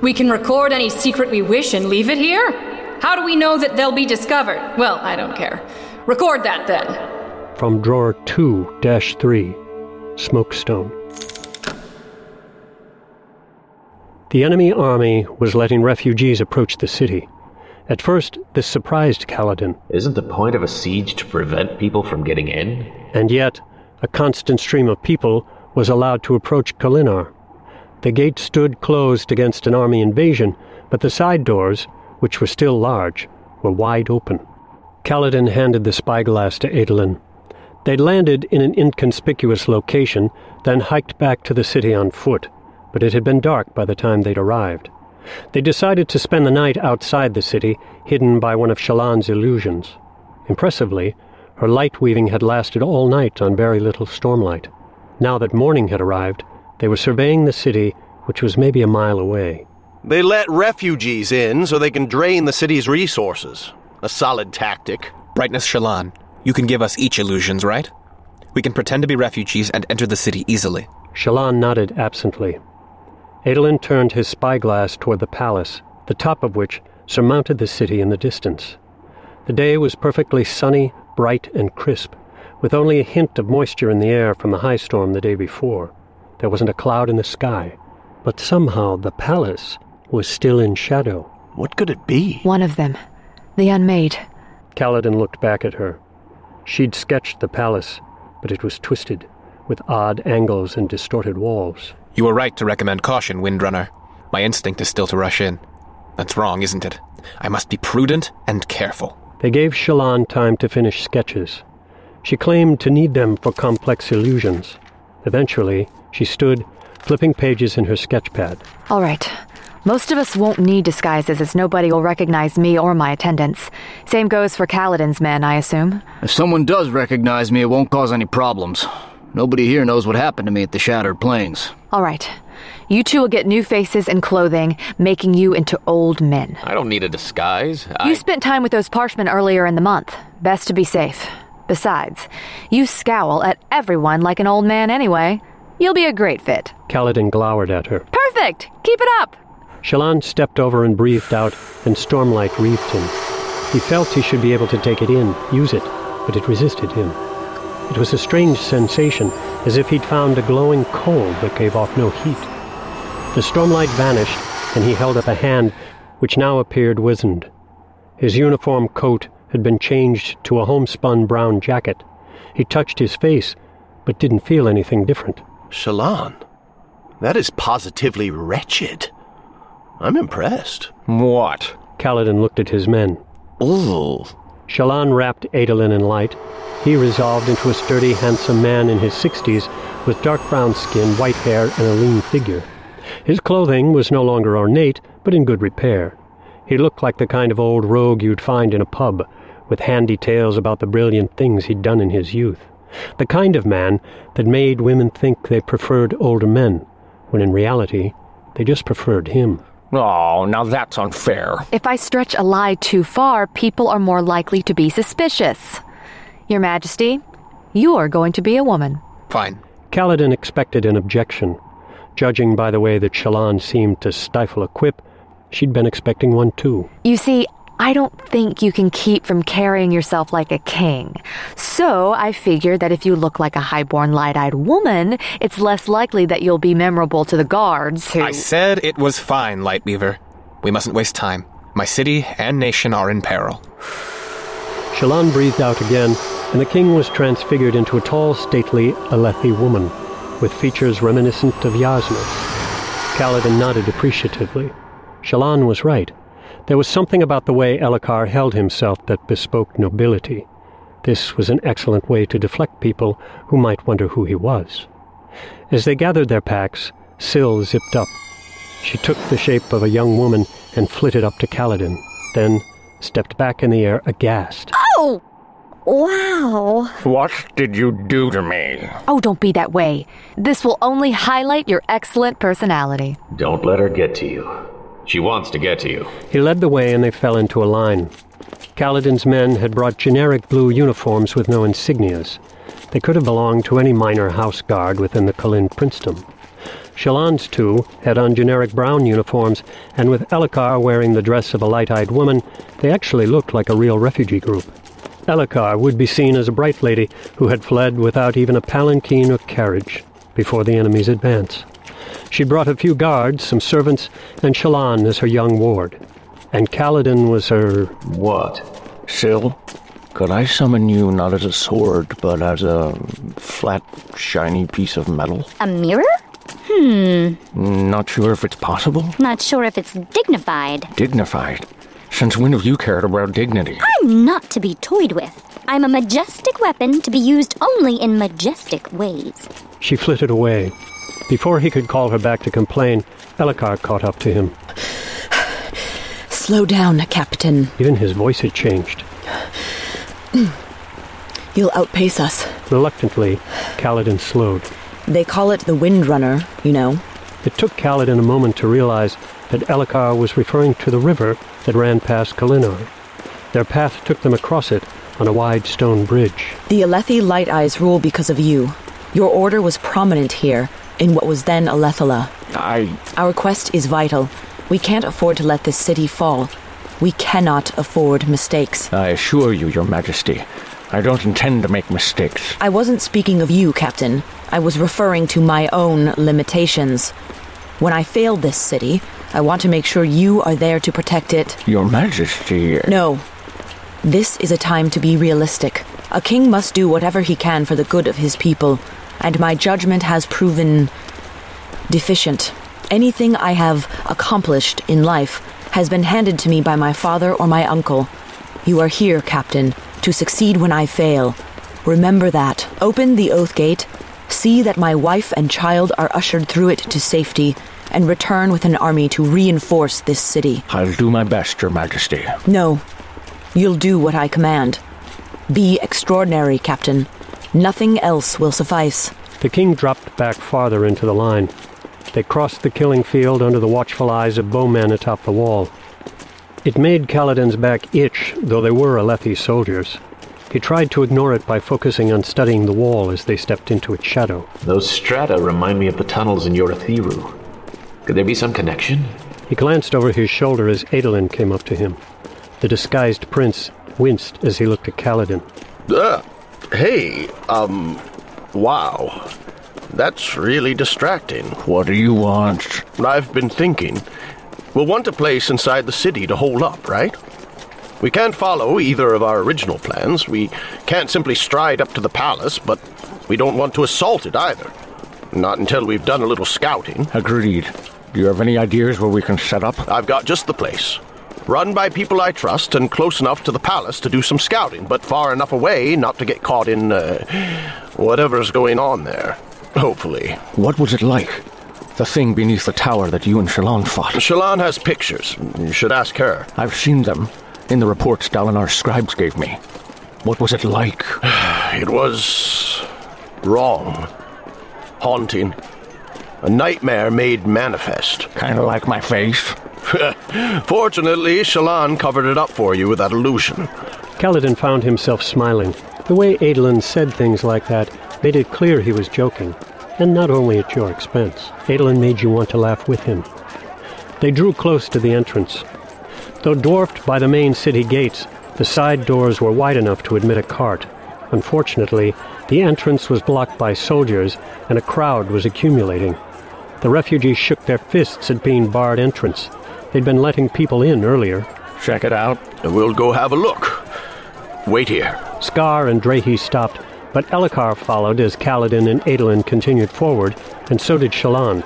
We can record any secret we wish and leave it here? How do we know that they'll be discovered? Well, I don't care. Record that then. From drawer 2 3, Smokestone. The enemy army was letting refugees approach the city. At first, this surprised Kaladin. Isn't the point of a siege to prevent people from getting in? And yet, a constant stream of people was allowed to approach Kholinar. The gate stood closed against an army invasion, but the side doors, which were still large, were wide open. Kaladin handed the spyglass to Adolin. They'd landed in an inconspicuous location, then hiked back to the city on foot, but it had been dark by the time they'd arrived. They decided to spend the night outside the city, hidden by one of Shallan's illusions. Impressively, her light weaving had lasted all night on very little stormlight. Now that morning had arrived, they were surveying the city, which was maybe a mile away. They let refugees in so they can drain the city's resources. A solid tactic. Brightness Shallan, you can give us each illusions, right? We can pretend to be refugees and enter the city easily. Shallan nodded absently. Adolin turned his spyglass toward the palace, the top of which surmounted the city in the distance. The day was perfectly sunny, bright, and crisp, with only a hint of moisture in the air from the high storm the day before. There wasn't a cloud in the sky, but somehow the palace was still in shadow. What could it be? One of them. The Unmade. Kaladin looked back at her. She'd sketched the palace, but it was twisted, with odd angles and distorted walls. You were right to recommend caution, Windrunner. My instinct is still to rush in. That's wrong, isn't it? I must be prudent and careful. They gave Shallan time to finish sketches. She claimed to need them for complex illusions. Eventually, she stood, flipping pages in her sketchpad. All right. Most of us won't need disguises as nobody will recognize me or my attendants. Same goes for Kaladin's men, I assume. If someone does recognize me, it won't cause any problems. Nobody here knows what happened to me at the Shattered Plains. All right. You two will get new faces and clothing, making you into old men. I don't need a disguise. You spent time with those parshmen earlier in the month. Best to be safe. Besides, you scowl at everyone like an old man anyway. You'll be a great fit. Kaladin glowered at her. Perfect! Keep it up! Shallan stepped over and breathed out, and Stormlight wreathed him. He felt he should be able to take it in, use it, but it resisted him. It was a strange sensation, as if he'd found a glowing coal that gave off no heat. The stormlight vanished, and he held up a hand which now appeared wizened. His uniform coat had been changed to a homespun brown jacket. He touched his face, but didn't feel anything different. Shallan, that is positively wretched. I'm impressed. What? Kaladin looked at his men. Ooh. Shallan wrapped Adolin in light. He resolved into a sturdy, handsome man in his sixties with dark brown skin, white hair, and a lean figure. His clothing was no longer ornate, but in good repair. He looked like the kind of old rogue you'd find in a pub, with handy tales about the brilliant things he'd done in his youth. The kind of man that made women think they preferred older men, when in reality, they just preferred him. Oh, now that's unfair. If I stretch a lie too far, people are more likely to be suspicious. Your Majesty, you're going to be a woman. Fine. Kaladin expected an objection. Judging by the way that Shallan seemed to stifle a quip, she'd been expecting one too. You see, I don't think you can keep from carrying yourself like a king. So I figured that if you look like a highborn, light-eyed woman, it's less likely that you'll be memorable to the guards who... I said it was fine, Lightweaver. We mustn't waste time. My city and nation are in peril. Shallan breathed out again, and the king was transfigured into a tall, stately Alethi woman, with features reminiscent of Jasnah's. Kaladin nodded appreciatively. Shallan was right. There was something about the way Elhokar held himself that bespoke nobility. This was an excellent way to deflect people who might wonder who he was. As they gathered their packs, Syl zipped up. She took the shape of a young woman and flitted up to Kaladin, then stepped back in the air aghast. Oh! Wow. What did you do to me? Oh, don't be that way. This will only highlight your excellent personality. Don't let her get to you. She wants to get to you. He led the way and they fell into a line. Kaladin's men had brought generic blue uniforms with no insignias. They could have belonged to any minor house guard within the Kholin princedom. Shallan's two had on generic brown uniforms, and with Elhokar wearing the dress of a light-eyed woman, they actually looked like a real refugee group. Elhokar would be seen as a bright lady who had fled without even a palanquin or carriage before the enemy's advance. She brought a few guards, some servants, and Shallan as her young ward. And Kaladin was her... What? Syl, could I summon you not as a sword, but as a flat, shiny piece of metal? A mirror? Hmm. Not sure if it's possible. Not sure if it's dignified. Dignified. Since when have you cared about dignity? I'm not to be toyed with. I'm a majestic weapon to be used only in majestic ways. She flitted away. Before he could call her back to complain, Elhokar caught up to him. Slow down, Captain. Even his voice had changed. You'll outpace us. Reluctantly, Kaladin slowed. They call it the Windrunner, you know. It took Kaladin a moment to realize that Elhokar was referring to the river that ran past Kholinar. Their path took them across it on a wide stone bridge. The Alethi Light Eyes rule because of you. Your order was prominent here, in what was then Alethela. I. Our quest is vital. We can't afford to let this city fall. We cannot afford mistakes. I assure you, Your Majesty, I don't intend to make mistakes. I wasn't speaking of you, Captain. I was referring to my own limitations. When I fail this city, I want to make sure you are there to protect it. Your Majesty. No. This is a time to be realistic. A king must do whatever he can for the good of his people, and my judgment has proven deficient. Anything I have accomplished in life has been handed to me by my father or my uncle. You are here, Captain, to succeed when I fail. Remember that. Open the Oath Gate, see that my wife and child are ushered through it to safety, and return with an army to reinforce this city. I'll do my best, Your Majesty. No. You'll do what I command. Be extraordinary, Captain. Nothing else will suffice. The king dropped back farther into the line. They crossed the killing field under the watchful eyes of bowmen atop the wall. It made Kaladin's back itch, though they were Alethi soldiers. He tried to ignore it by focusing on studying the wall as they stepped into its shadow. Those strata remind me of the tunnels in Urithiru. Could there be some connection? He glanced over his shoulder as Adolin came up to him. The disguised prince winced as he looked at Kaladin. Uh, hey, um, wow. That's really distracting. What do you want? I've been thinking. We'll want a place inside the city to hold up, right? We can't follow either of our original plans. We can't simply stride up to the palace, but we don't want to assault it either. Not until we've done a little scouting. Agreed. Do you have any ideas where we can set up? I've got just the place. Run by people I trust and close enough to the palace to do some scouting, but far enough away not to get caught in, uh, whatever's going on there. Hopefully. What was it like? The thing beneath the tower that you and Shallan fought. Shallan has pictures. You should ask her. I've seen them in the reports Dalinar's scribes gave me. What was it like? It was. wrong. Haunting. A nightmare made manifest. Kinda like my face. Fortunately, Shallan covered it up for you with that illusion. Kaladin found himself smiling. The way Adolin said things like that made it clear he was joking, and not only at your expense. Adolin made you want to laugh with him. They drew close to the entrance. Though dwarfed by the main city gates, the side doors were wide enough to admit a cart. Unfortunately, the entrance was blocked by soldiers, and a crowd was accumulating. The refugees shook their fists at being barred entrance. They'd been letting people in earlier. Check it out. We'll go have a look. Wait here. Skar and Drehy stopped, but Elhokar followed as Kaladin and Adolin continued forward, and so did Shallan.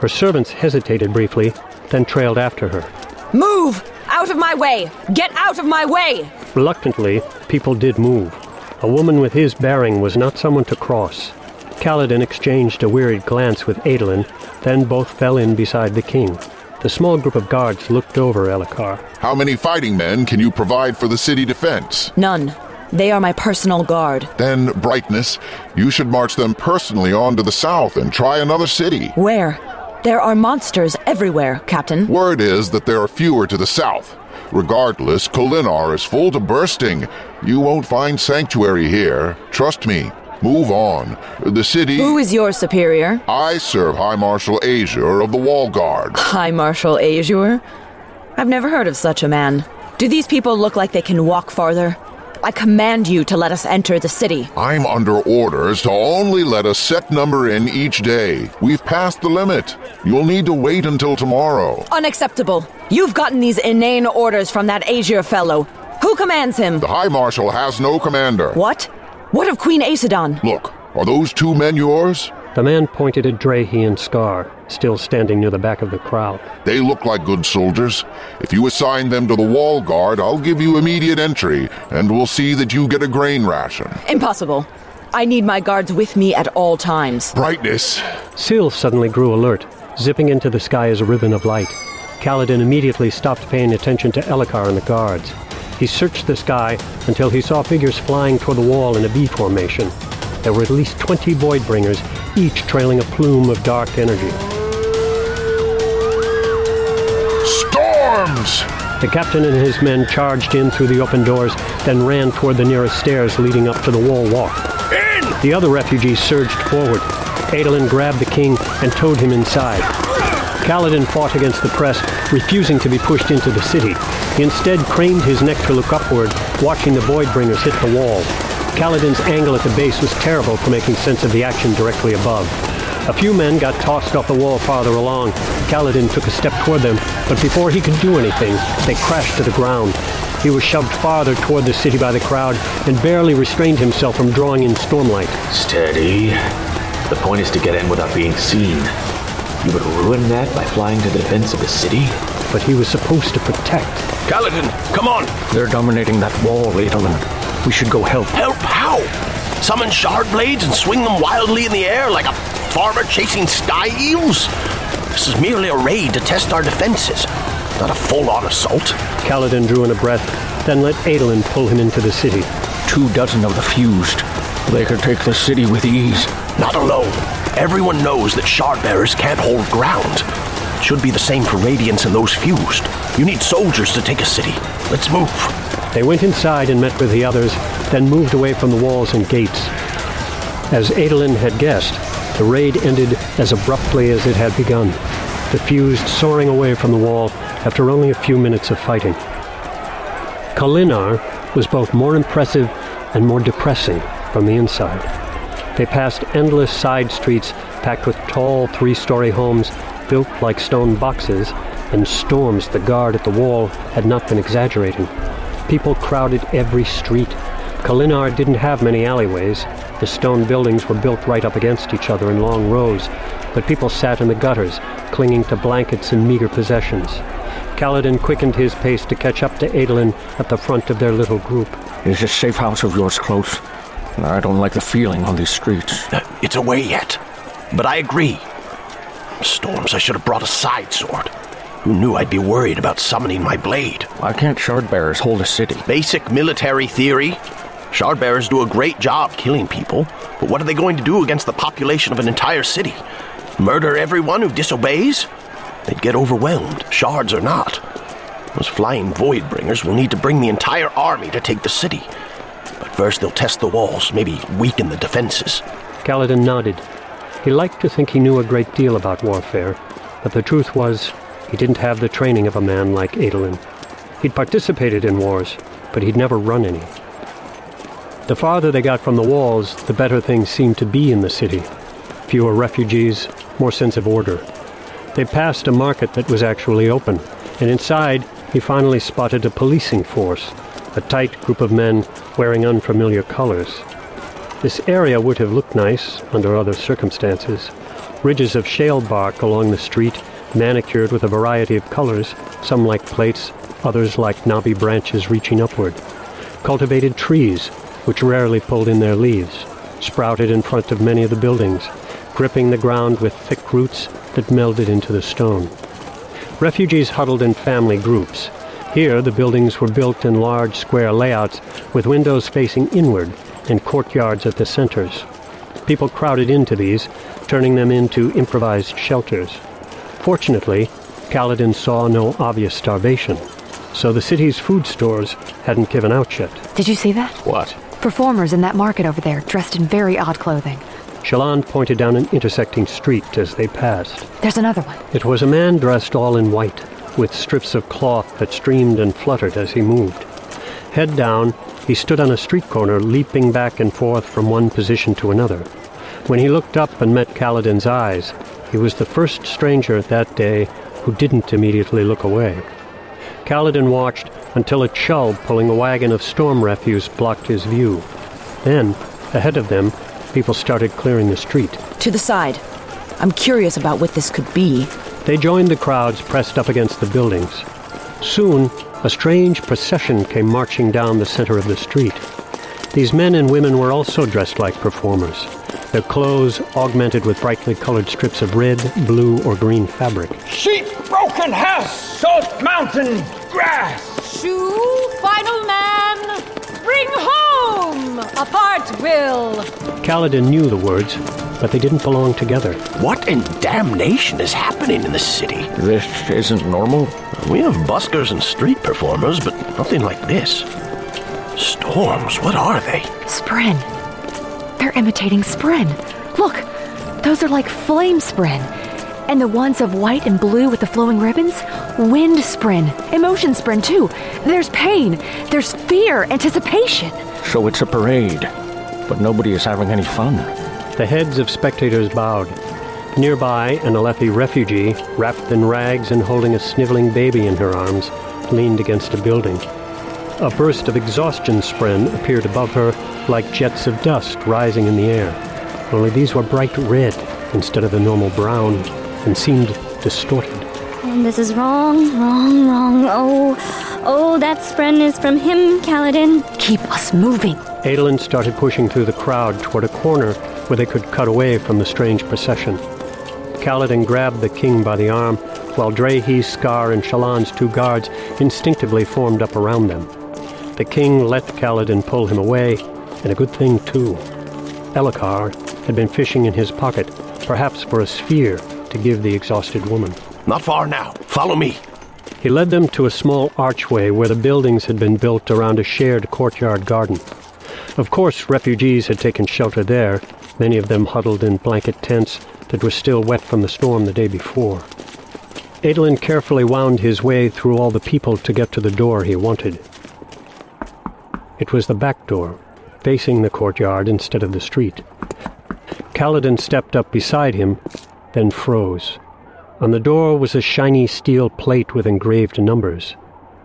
Her servants hesitated briefly, then trailed after her. Move! Out of my way! Get out of my way! Reluctantly, people did move. A woman with his bearing was not someone to cross. Kaladin exchanged a wearied glance with Adolin, then both fell in beside the king. The small group of guards looked over Elhokar. How many fighting men can you provide for the city defense? None. They are my personal guard. Then, Brightness, you should march them personally on to the south and try another city. Where? There are monsters everywhere, Captain. Word is that there are fewer to the south. Regardless, Kholinar is full to bursting. You won't find sanctuary here. Trust me. Move on. The city. Who is your superior? I serve High Marshal Azure of the Wall Guard. High Marshal Azure? I've never heard of such a man. Do these people look like they can walk farther? I command you to let us enter the city. I'm under orders to only let a set number in each day. We've passed the limit. You'll need to wait until tomorrow. Unacceptable. You've gotten these inane orders from that Azure fellow. Who commands him? The High Marshal has no commander. What? What of Queen Aesudan? Look, are those two men yours? The man pointed at Drehy and Skar, still standing near the back of the crowd. They look like good soldiers. If you assign them to the wall guard, I'll give you immediate entry, and we'll see that you get a grain ration. Impossible. I need my guards with me at all times. Brightness. Syl suddenly grew alert, zipping into the sky as a ribbon of light. Kaladin immediately stopped paying attention to Elhokar and the guards. He searched the sky until he saw figures flying toward the wall in a V formation. There were at least 20 Voidbringers, each trailing a plume of dark energy. Storms! The captain and his men charged in through the open doors, then ran toward the nearest stairs leading up to the wall walk. In! The other refugees surged forward. Adolin grabbed the king and towed him inside. Kaladin fought against the press, refusing to be pushed into the city. He instead craned his neck to look upward, watching the Voidbringers hit the wall. Kaladin's angle at the base was terrible for making sense of the action directly above. A few men got tossed off the wall farther along. Kaladin took a step toward them, but before he could do anything, they crashed to the ground. He was shoved farther toward the city by the crowd and barely restrained himself from drawing in stormlight. Steady. The point is to get in without being seen. You would ruin that by flying to the defense of the city? But he was supposed to protect. Kaladin, come on! They're dominating that wall, Adolin. We should go help. Help how? Summon shard blades and swing them wildly in the air like a farmer chasing sky eels? This is merely a raid to test our defenses, not a full-on assault. Kaladin drew in a breath, then let Adolin pull him into the city. Two dozen of the fused. They could take the city with ease. Not alone. Everyone knows that shard bearers can't hold ground. Should be the same for Radiance and those fused. You need soldiers to take a city. Let's move. They went inside and met with the others, then moved away from the walls and gates. As Adolin had guessed, the raid ended as abruptly as it had begun, the fused soaring away from the wall after only a few minutes of fighting. Kholinar was both more impressive and more depressing from the inside. They passed endless side streets packed with tall three-story homes built like stone boxes, and storms the guard at the wall had not been exaggerating. People crowded every street. Kholinar didn't have many alleyways. The stone buildings were built right up against each other in long rows, but people sat in the gutters, clinging to blankets and meager possessions. Kaladin quickened his pace to catch up to Adolin at the front of their little group. Is this safe house of yours close? I don't like the feeling on these streets. Uh, it's away yet. But I agree. Storms, I should have brought a side sword. Who knew I'd be worried about summoning my blade? Why can't shard bearers hold a city? Basic military theory. Shard bearers do a great job killing people, but what are they going to do against the population of an entire city? Murder everyone who disobeys? They'd get overwhelmed, shards or not. Those flying void bringers will need to bring the entire army to take the city. First they'll test the walls, maybe weaken the defenses. Kaladin nodded. He liked to think he knew a great deal about warfare, but the truth was he didn't have the training of a man like Adolin. He'd participated in wars, but he'd never run any. The farther they got from the walls, the better things seemed to be in the city. Fewer refugees, more sense of order. They passed a market that was actually open, and inside he finally spotted a policing force, a tight group of men wearing unfamiliar colors. This area would have looked nice under other circumstances. Ridges of shale bark along the street, manicured with a variety of colors, some like plates, others like knobby branches reaching upward. Cultivated trees, which rarely pulled in their leaves, sprouted in front of many of the buildings, gripping the ground with thick roots that melded into the stone. Refugees huddled in family groups. Here, the buildings were built in large square layouts with windows facing inward and courtyards at the centers. People crowded into these, turning them into improvised shelters. Fortunately, Kaladin saw no obvious starvation, so the city's food stores hadn't given out yet. Did you see that? What? Performers in that market over there, dressed in very odd clothing. Shallan pointed down an intersecting street as they passed. There's another one. It was a man dressed all in white, with strips of cloth that streamed and fluttered as he moved. Head down, he stood on a street corner, leaping back and forth from one position to another. When he looked up and met Kaladin's eyes, he was the first stranger that day who didn't immediately look away. Kaladin watched until a chull pulling a wagon of storm refuse blocked his view. Then, ahead of them, people started clearing the street. To the side. I'm curious about what this could be. They joined the crowds pressed up against the buildings. Soon, a strange procession came marching down the center of the street. These men and women were also dressed like performers, their clothes augmented with brightly colored strips of red, blue, or green fabric. Sheep, broken house, salt mountain, grass. Shoe, final man, bring home a part will. Kaladin knew the words, but they didn't belong together. What in damnation is happening in the city? This isn't normal. We have buskers and street performers, but nothing like this. Storms, what are they? Spren. They're imitating Spren. Look, those are like flame Spren. And the ones of white and blue with the flowing ribbons? Wind Spren. Emotion Spren, too. There's pain. There's fear, anticipation. So it's a parade. But nobody is having any fun. The heads of spectators bowed. Nearby, an Alethi refugee, wrapped in rags and holding a sniveling baby in her arms, leaned against a building. A burst of exhaustion spren appeared above her like jets of dust rising in the air. Only these were bright red instead of the normal brown and seemed distorted. And this is wrong, wrong, wrong. Oh, oh, that spren is from him, Kaladin. Keep us moving. Adolin started pushing through the crowd toward a corner where they could cut away from the strange procession. Kaladin grabbed the king by the arm, while Drehy, Skar, and Shallan's two guards instinctively formed up around them. The king let Kaladin pull him away, and a good thing, too. Elhokar had been fishing in his pocket, perhaps for a sphere to give the exhausted woman. Not far now. Follow me. He led them to a small archway where the buildings had been built around a shared courtyard garden. Of course, refugees had taken shelter there, many of them huddled in blanket tents that were still wet from the storm the day before. Adolin carefully wound his way through all the people to get to the door he wanted. It was the back door, facing the courtyard instead of the street. Kaladin stepped up beside him, then froze. On the door was a shiny steel plate with engraved numbers.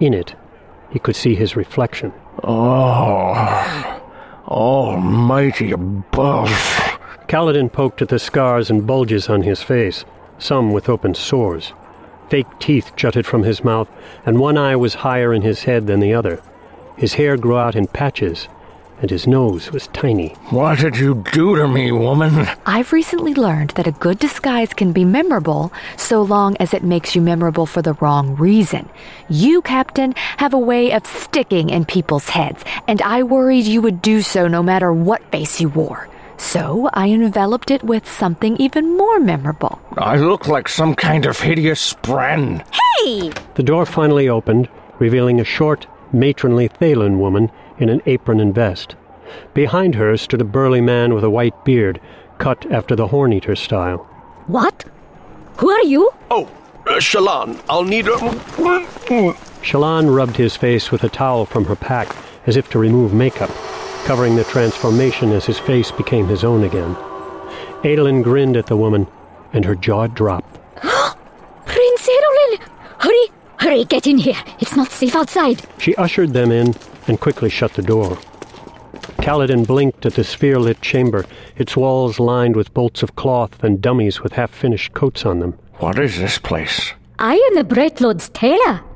In it, he could see his reflection. Oh, almighty above. Kaladin poked at the scars and bulges on his face, some with open sores. Fake teeth jutted from his mouth, and one eye was higher in his head than the other. His hair grew out in patches, and his nose was tiny. What did you do to me, woman? I've recently learned that a good disguise can be memorable so long as it makes you memorable for the wrong reason. You, Captain, have a way of sticking in people's heads, and I worried you would do so no matter what face you wore. So I enveloped it with something even more memorable. I look like some kind of hideous spren. Hey! The door finally opened, revealing a short, matronly Thaylen woman in an apron and vest. Behind her stood a burly man with a white beard, cut after the horn eater style. What? Who are you? Oh, uh, Shallan, I'll need a. Shallan rubbed his face with a towel from her pack as if to remove makeup, covering the transformation as his face became his own again. Adolin grinned at the woman, and her jaw dropped. Prince Adolin! Hurry, hurry, get in here. It's not safe outside. She ushered them in and quickly shut the door. Kaladin blinked at the sphere lit chamber, its walls lined with bolts of cloth and dummies with half finished coats on them. What is this place? I am the Bright tailor.